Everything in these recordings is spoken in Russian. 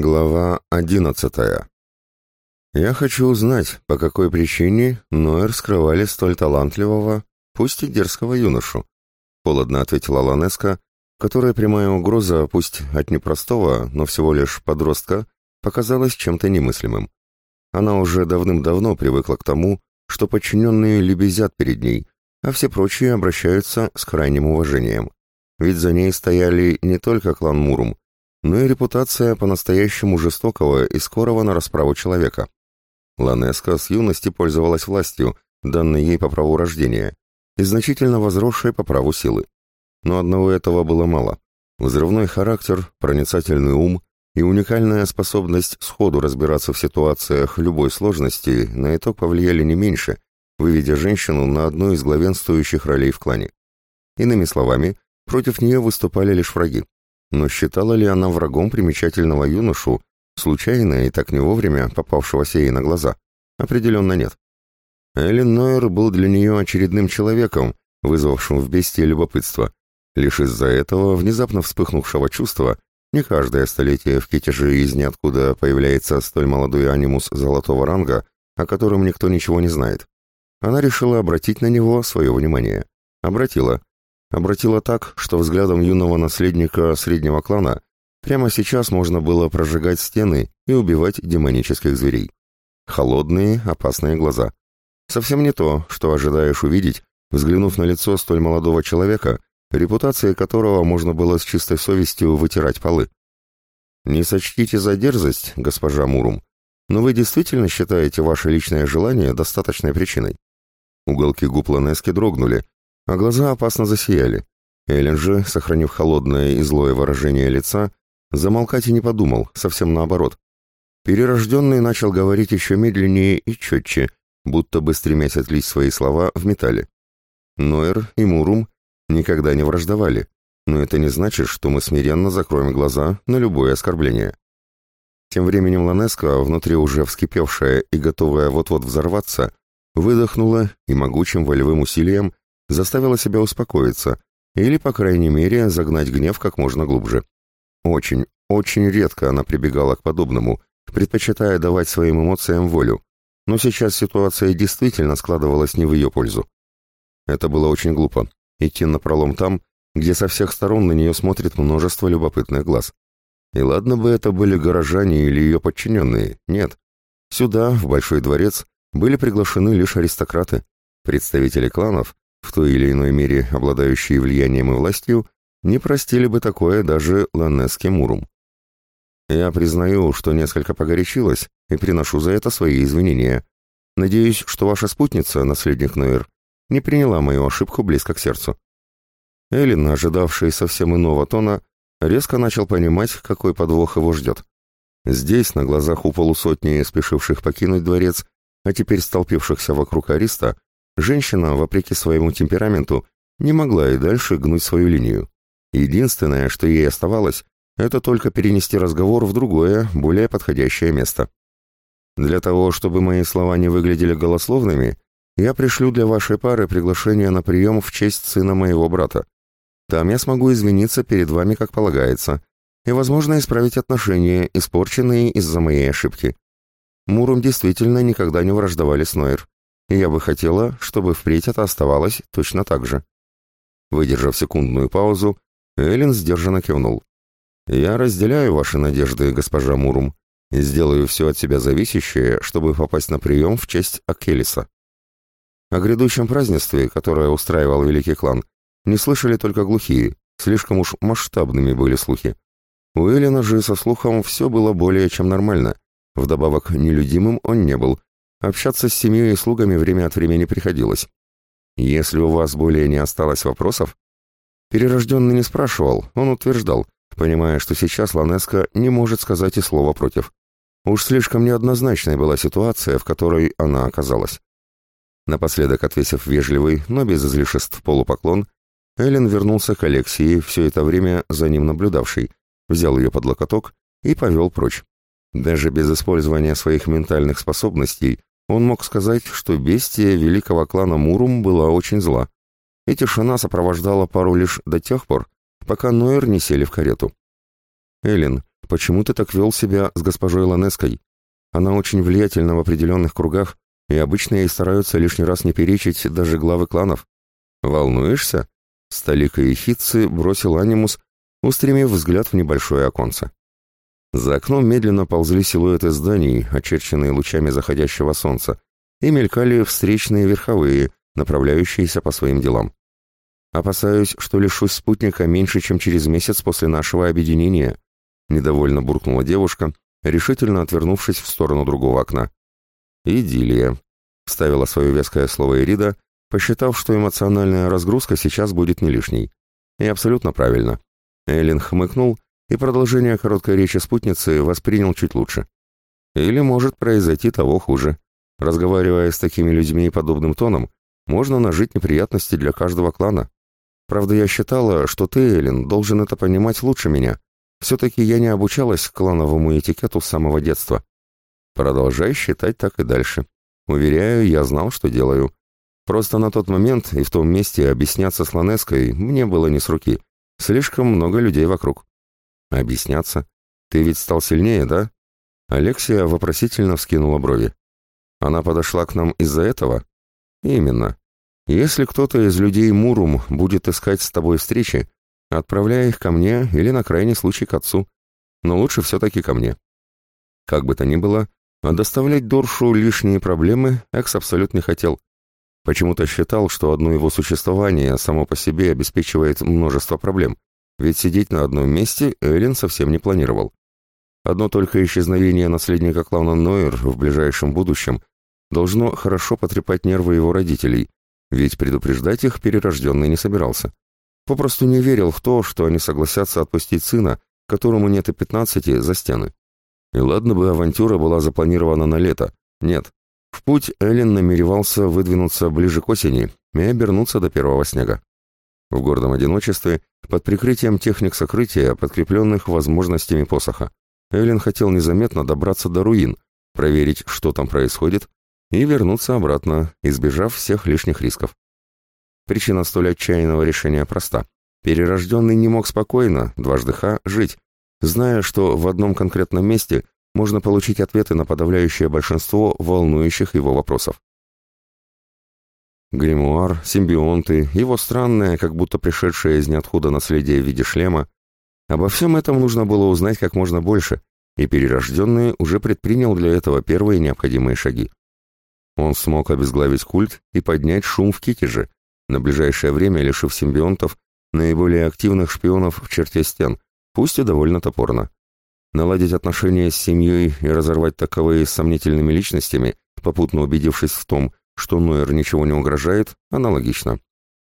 Глава одиннадцатая. «Я хочу узнать, по какой причине Ноэр скрывали столь талантливого, пусть и дерзкого юношу», — холодно ответила Ланеска, которая прямая угроза, пусть от непростого, но всего лишь подростка, показалась чем-то немыслимым. Она уже давным-давно привыкла к тому, что подчиненные лебезят перед ней, а все прочие обращаются с крайним уважением. Ведь за ней стояли не только клан Мурум, но и репутация по-настоящему жестокого и скорого на расправу человека. Ланеска с юности пользовалась властью, данной ей по праву рождения, и значительно возросшей по праву силы. Но одного этого было мало. Взрывной характер, проницательный ум и уникальная способность сходу разбираться в ситуациях любой сложности на итог повлияли не меньше, выведя женщину на одну из главенствующих ролей в клане. Иными словами, против нее выступали лишь враги. Но считала ли она врагом примечательного юношу, случайно и так не вовремя попавшегося ей на глаза? Определенно нет. Эллен Нойер был для нее очередным человеком, вызвавшим в бестии любопытство. Лишь из-за этого внезапно вспыхнувшего чувства не каждое столетие в Китеже из ниоткуда появляется столь молодой анимус золотого ранга, о котором никто ничего не знает. Она решила обратить на него свое внимание. Обратила, обратила так, что взглядом юного наследника среднего клана прямо сейчас можно было прожигать стены и убивать демонических зверей. Холодные, опасные глаза. Совсем не то, что ожидаешь увидеть, взглянув на лицо столь молодого человека, репутацией которого можно было с чистой совестью вытирать полы. Не сочтите за дерзость, госпожа Мурум, но вы действительно считаете ваше личное желание достаточной причиной? Уголки губ Ланески дрогнули, а глаза опасно засияли. Эллен же, сохранив холодное и злое выражение лица, замолкать и не подумал, совсем наоборот. Перерожденный начал говорить еще медленнее и четче, будто бы стремясь отлить свои слова в металле. Нойер и Мурум никогда не враждовали, но это не значит, что мы смиренно закроем глаза на любое оскорбление. Тем временем Ланеска, внутри уже вскипевшая и готовая вот-вот взорваться, выдохнула и могучим волевым усилием заставила себя успокоиться или, по крайней мере, загнать гнев как можно глубже. Очень, очень редко она прибегала к подобному, предпочитая давать своим эмоциям волю, но сейчас ситуация действительно складывалась не в ее пользу. Это было очень глупо, идти на пролом там, где со всех сторон на нее смотрит множество любопытных глаз. И ладно бы это были горожане или ее подчиненные, нет. Сюда, в Большой дворец, были приглашены лишь аристократы, представители кланов, в той или иной мере обладающие влиянием и властью, не простили бы такое даже Ланеске Мурум. Я признаю, что несколько погорячилась, и приношу за это свои извинения. Надеюсь, что ваша спутница, наследник Нойер, не приняла мою ошибку близко к сердцу. Эллен, ожидавший совсем иного тона, резко начал понимать, какой подвох его ждет. Здесь, на глазах у полусотни спешивших покинуть дворец, а теперь столпившихся вокруг Ариста, Женщина, вопреки своему темпераменту, не могла и дальше гнуть свою линию. Единственное, что ей оставалось, это только перенести разговор в другое, более подходящее место. Для того, чтобы мои слова не выглядели голословными, я пришлю для вашей пары приглашение на прием в честь сына моего брата. Там я смогу извиниться перед вами, как полагается, и, возможно, исправить отношения, испорченные из-за моей ошибки. Муром действительно никогда не враждовали с Нойер и я бы хотела, чтобы впредь это оставалось точно так же. Выдержав секундную паузу, Эллен сдержанно кивнул. «Я разделяю ваши надежды, госпожа Мурум, и сделаю все от себя зависящее, чтобы попасть на прием в честь Акелиса». О грядущем празднестве, которое устраивал Великий Клан, не слышали только глухие, слишком уж масштабными были слухи. У Эллина же со слухом все было более чем нормально, вдобавок нелюдимым он не был, Общаться с семьей и слугами время от времени приходилось. Если у вас более не осталось вопросов... Перерожденный не спрашивал, он утверждал, понимая, что сейчас Ланеска не может сказать и слова против. Уж слишком неоднозначной была ситуация, в которой она оказалась. Напоследок, отвесив вежливый, но без излишеств полупоклон, Эллен вернулся к Алексии, все это время за ним наблюдавший, взял ее под локоток и повел прочь. Даже без использования своих ментальных способностей он мог сказать, что бестия великого клана Мурум была очень зла, и тишина сопровождала пару лишь до тех пор, пока Нойер не сели в карету. Эллен, почему ты так вел себя с госпожой Ланеской? Она очень влиятельна в определенных кругах, и обычно ей стараются лишний раз не перечить даже главы кланов. Волнуешься? Столика и хитцы бросил анимус, устремив взгляд в небольшое оконце. За окном медленно ползли силуэты зданий, очерченные лучами заходящего солнца, и мелькали встречные верховые, направляющиеся по своим делам. Опасаюсь, что лишусь спутника меньше, чем через месяц после нашего объединения, недовольно буркнула девушка, решительно отвернувшись в сторону другого окна. «Идиллия», — вставила свое веское слово Ирида, посчитав, что эмоциональная разгрузка сейчас будет не лишней. И абсолютно правильно. Эллен хмыкнул и продолжение короткой речи спутницы воспринял чуть лучше. Или может произойти того хуже. Разговаривая с такими людьми подобным тоном, можно нажить неприятности для каждого клана. Правда, я считала, что ты, Эллен, должен это понимать лучше меня. Все-таки я не обучалась клановому этикету с самого детства. Продолжай считать так и дальше. Уверяю, я знал, что делаю. Просто на тот момент и в том месте объясняться с Ланеской мне было не с руки. Слишком много людей вокруг. Объясняться? Ты ведь стал сильнее, да? Алексия вопросительно вскинула брови. Она подошла к нам из-за этого? Именно. Если кто-то из людей Мурум будет искать с тобой встречи, отправляй их ко мне или на крайний случай к отцу. Но лучше все-таки ко мне. Как бы то ни было, а доставлять Доршу лишние проблемы Экс абсолютно не хотел. Почему-то считал, что одно его существование само по себе обеспечивает множество проблем, ведь сидеть на одном месте Эллен совсем не планировал. Одно только исчезновение наследника клана Нойер в ближайшем будущем должно хорошо потрепать нервы его родителей, ведь предупреждать их перерожденный не собирался. Попросту не верил в то, что они согласятся отпустить сына, которому нет и пятнадцати, за стены. И ладно бы авантюра была запланирована на лето. Нет. В путь Эллен намеревался выдвинуться ближе к осени и обернуться до первого снега. В гордом одиночестве, под прикрытием техник сокрытия, подкрепленных возможностями посоха, Эллен хотел незаметно добраться до руин, проверить, что там происходит, и вернуться обратно, избежав всех лишних рисков. Причина столь отчаянного решения проста. Перерожденный не мог спокойно, дважды ха, жить, зная, что в одном конкретном месте можно получить ответы на подавляющее большинство волнующих его вопросов. Гримуар, симбионты, его странное, как будто пришедшее из ниоткуда наследие в виде шлема. Обо всем этом нужно было узнать как можно больше, и перерожденный уже предпринял для этого первые необходимые шаги. Он смог обезглавить культ и поднять шум в Китеже, на ближайшее время лишив симбионтов наиболее активных шпионов в черте стен, пусть и довольно топорно. Наладить отношения с семьей и разорвать таковые с сомнительными личностями, попутно убедившись в том, что Нойер ничего не угрожает, аналогично.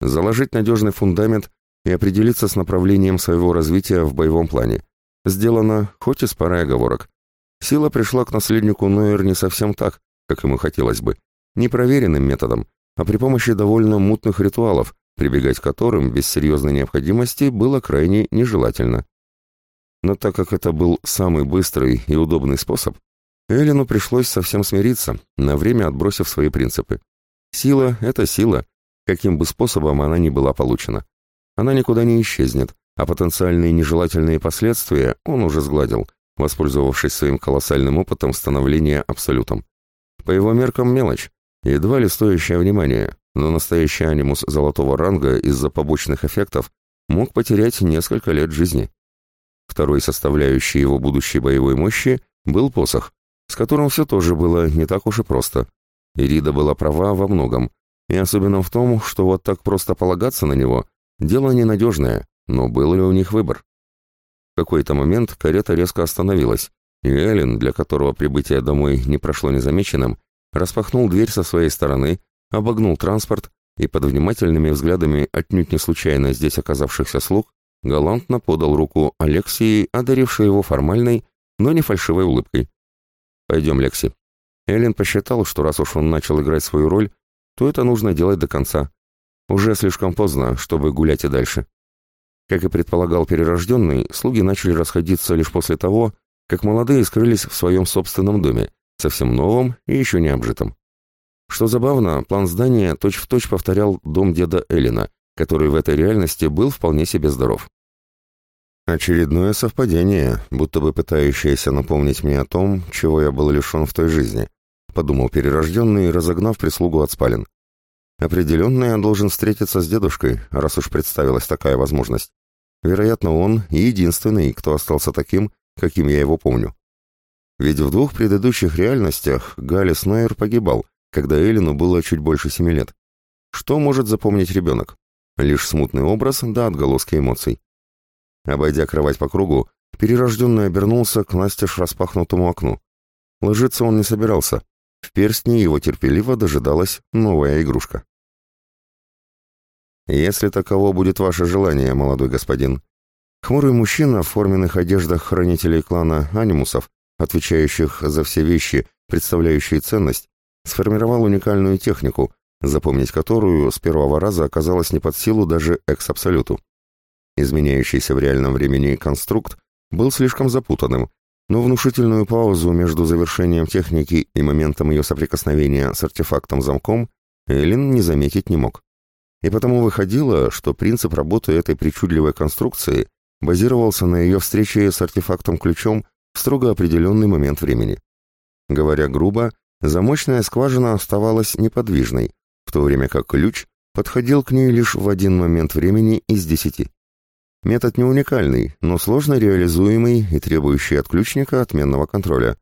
Заложить надежный фундамент и определиться с направлением своего развития в боевом плане. Сделано, хоть и с парой оговорок. Сила пришла к наследнику Нойер не совсем так, как ему хотелось бы, непроверенным методом, а при помощи довольно мутных ритуалов, прибегать к которым без серьезной необходимости было крайне нежелательно. Но так как это был самый быстрый и удобный способ, Эллену пришлось совсем смириться, на время отбросив свои принципы. Сила — это сила, каким бы способом она ни была получена. Она никуда не исчезнет, а потенциальные нежелательные последствия он уже сгладил, воспользовавшись своим колоссальным опытом становления абсолютом. По его меркам мелочь, едва ли стоящее внимания, но настоящий анимус золотого ранга из-за побочных эффектов мог потерять несколько лет жизни. Второй составляющей его будущей боевой мощи был посох, с которым все тоже было не так уж и просто. Ирида была права во многом, и особенно в том, что вот так просто полагаться на него – дело ненадежное, но был ли у них выбор? В какой-то момент карета резко остановилась, и Эллен, для которого прибытие домой не прошло незамеченным, распахнул дверь со своей стороны, обогнул транспорт и под внимательными взглядами отнюдь не случайно здесь оказавшихся слуг галантно подал руку Алексии, одарившей его формальной, но не фальшивой улыбкой. «Пойдем, Лекси». Эллен посчитал, что раз уж он начал играть свою роль, то это нужно делать до конца. Уже слишком поздно, чтобы гулять и дальше. Как и предполагал перерожденный, слуги начали расходиться лишь после того, как молодые скрылись в своем собственном доме, совсем новом и еще не обжитом. Что забавно, план здания точь-в-точь точь повторял дом деда Эллина, который в этой реальности был вполне себе здоров. Очередное совпадение, будто бы пытающееся напомнить мне о том, чего я был лишен в той жизни, подумал перерожденный, разогнав прислугу от спален. Определенно я должен встретиться с дедушкой, раз уж представилась такая возможность. Вероятно, он единственный, кто остался таким, каким я его помню. Ведь в двух предыдущих реальностях Галис Найер погибал, когда Эллину было чуть больше семи лет. Что может запомнить ребенок? Лишь смутный образ да отголоски эмоций. Обойдя кровать по кругу, перерожденный обернулся к настежь распахнутому окну. Ложиться он не собирался. В перстне его терпеливо дожидалась новая игрушка. «Если таково будет ваше желание, молодой господин». Хмурый мужчина в форменных одеждах хранителей клана анимусов, отвечающих за все вещи, представляющие ценность, сформировал уникальную технику, запомнить которую с первого раза оказалось не под силу даже экс-абсолюту. Изменяющийся в реальном времени конструкт был слишком запутанным, но внушительную паузу между завершением техники и моментом ее соприкосновения с артефактом-замком Эллен не заметить не мог. И потому выходило, что принцип работы этой причудливой конструкции базировался на ее встрече с артефактом-ключом в строго определенный момент времени. Говоря грубо, замочная скважина оставалась неподвижной, в то время как ключ подходил к ней лишь в один момент времени из десяти. Метод не уникальный, но сложно реализуемый и требующий от ключника отменного контроля.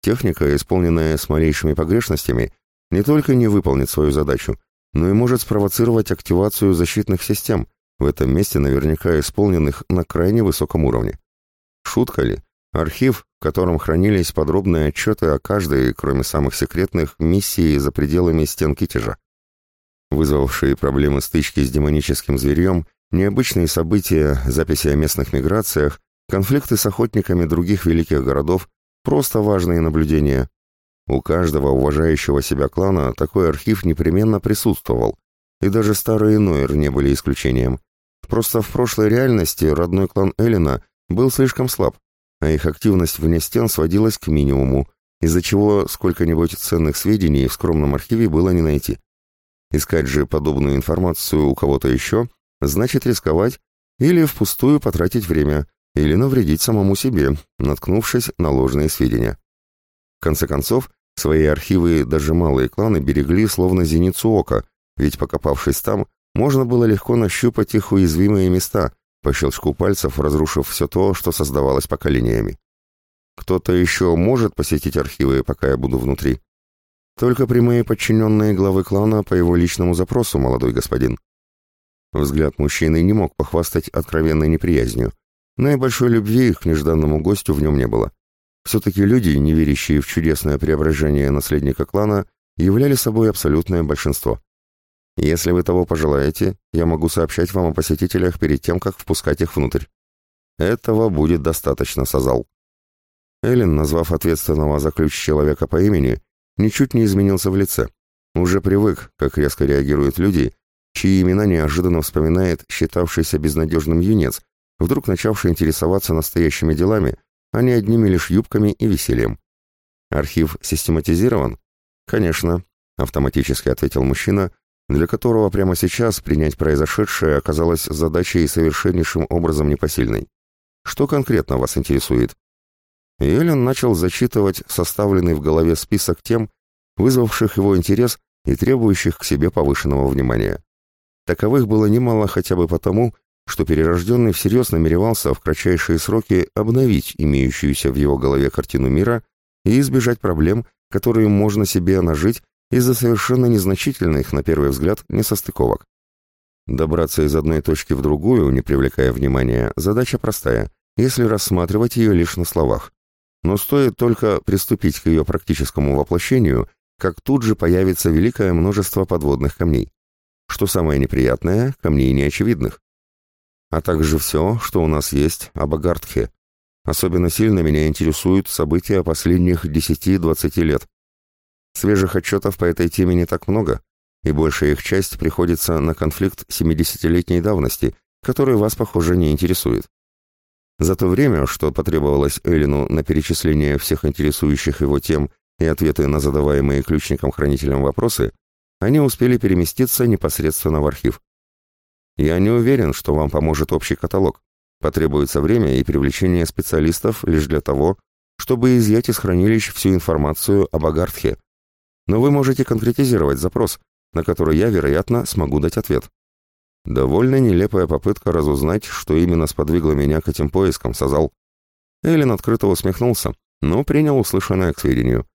Техника, исполненная с малейшими погрешностями, не только не выполнит свою задачу, но и может спровоцировать активацию защитных систем, в этом месте наверняка исполненных на крайне высоком уровне. Шутка ли? Архив, в котором хранились подробные отчеты о каждой, кроме самых секретных, миссии за пределами стен Китежа. Вызвавшие проблемы стычки с демоническим зверьем Необычные события, записи о местных миграциях, конфликты с охотниками других великих городов – просто важные наблюдения. У каждого уважающего себя клана такой архив непременно присутствовал, и даже старые Нойер не были исключением. Просто в прошлой реальности родной клан Эллина был слишком слаб, а их активность вне стен сводилась к минимуму, из-за чего сколько-нибудь ценных сведений в скромном архиве было не найти. Искать же подобную информацию у кого-то еще значит рисковать или впустую потратить время, или навредить самому себе, наткнувшись на ложные сведения. В конце концов, свои архивы даже малые кланы берегли словно зеницу ока, ведь покопавшись там, можно было легко нащупать их уязвимые места, по щелчку пальцев разрушив все то, что создавалось поколениями. Кто-то еще может посетить архивы, пока я буду внутри? Только прямые подчиненные главы клана по его личному запросу, молодой господин. Взгляд мужчины не мог похвастать откровенной неприязнью, но и большой любви к нежданному гостю в нем не было. Все-таки люди, не верящие в чудесное преображение наследника клана, являли собой абсолютное большинство. Если вы того пожелаете, я могу сообщать вам о посетителях перед тем, как впускать их внутрь. Этого будет достаточно, Сазал. Эллен, назвав ответственного за ключ человека по имени, ничуть не изменился в лице. Уже привык, как резко реагируют люди, чьи имена неожиданно вспоминает считавшийся безнадежным юнец, вдруг начавший интересоваться настоящими делами, а не одними лишь юбками и весельем. «Архив систематизирован?» «Конечно», — автоматически ответил мужчина, для которого прямо сейчас принять произошедшее оказалось задачей совершеннейшим образом непосильной. «Что конкретно вас интересует?» И Эллен начал зачитывать составленный в голове список тем, вызвавших его интерес и требующих к себе повышенного внимания. Таковых было немало хотя бы потому, что перерожденный всерьез намеревался в кратчайшие сроки обновить имеющуюся в его голове картину мира и избежать проблем, которые можно себе нажить из-за совершенно незначительных, на первый взгляд, несостыковок. Добраться из одной точки в другую, не привлекая внимания, задача простая, если рассматривать ее лишь на словах. Но стоит только приступить к ее практическому воплощению, как тут же появится великое множество подводных камней что самое неприятное, камней неочевидных. А также все, что у нас есть об Агартхе. Особенно сильно меня интересуют события последних 10-20 лет. Свежих отчетов по этой теме не так много, и большая их часть приходится на конфликт 70-летней давности, который вас, похоже, не интересует. За то время, что потребовалось Эллину на перечисление всех интересующих его тем и ответы на задаваемые ключником-хранителем вопросы, они успели переместиться непосредственно в архив. Я не уверен, что вам поможет общий каталог. Потребуется время и привлечение специалистов лишь для того, чтобы изъять из хранилищ всю информацию об Агартхе. Но вы можете конкретизировать запрос, на который я, вероятно, смогу дать ответ. Довольно нелепая попытка разузнать, что именно сподвигло меня к этим поискам, сказал. Эллен открыто усмехнулся, но принял услышанное к сведению.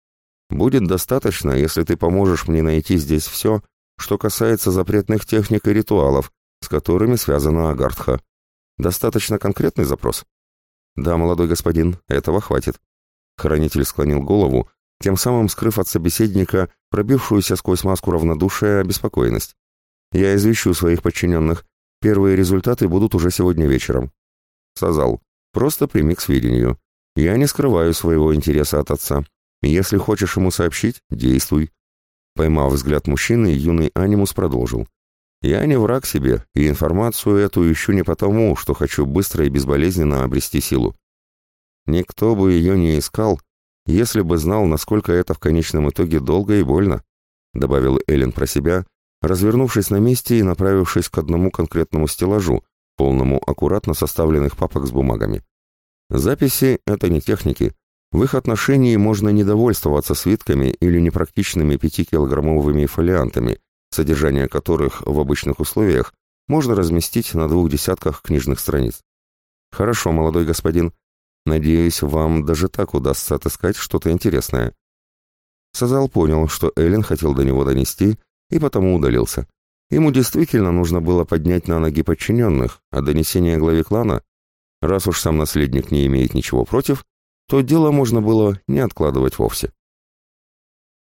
«Будет достаточно, если ты поможешь мне найти здесь все, что касается запретных техник и ритуалов, с которыми связана Агартха. Достаточно конкретный запрос?» «Да, молодой господин, этого хватит». Хранитель склонил голову, тем самым скрыв от собеседника пробившуюся сквозь маску равнодушия обеспокоенность. Я извещу своих подчиненных. Первые результаты будут уже сегодня вечером. Сазал, просто прими к сведению. Я не скрываю своего интереса от отца. Если хочешь ему сообщить, действуй. Поймав взгляд мужчины, юный анимус продолжил. Я не враг себе, и информацию эту ищу не потому, что хочу быстро и безболезненно обрести силу. Никто бы ее не искал, если бы знал, насколько это в конечном итоге долго и больно, добавил Эллен про себя, развернувшись на месте и направившись к одному конкретному стеллажу, полному аккуратно составленных папок с бумагами. Записи — это не техники. В их отношении можно недовольствоваться свитками или непрактичными пятикилограммовыми фолиантами, содержание которых в обычных условиях можно разместить на двух десятках книжных страниц. Хорошо, молодой господин. Надеюсь, вам даже так удастся отыскать что-то интересное. Сазал понял, что Эллен хотел до него донести, и потому удалился. Ему действительно нужно было поднять на ноги подчиненных, а донесение главе клана, раз уж сам наследник не имеет ничего против, то дело можно было не откладывать вовсе.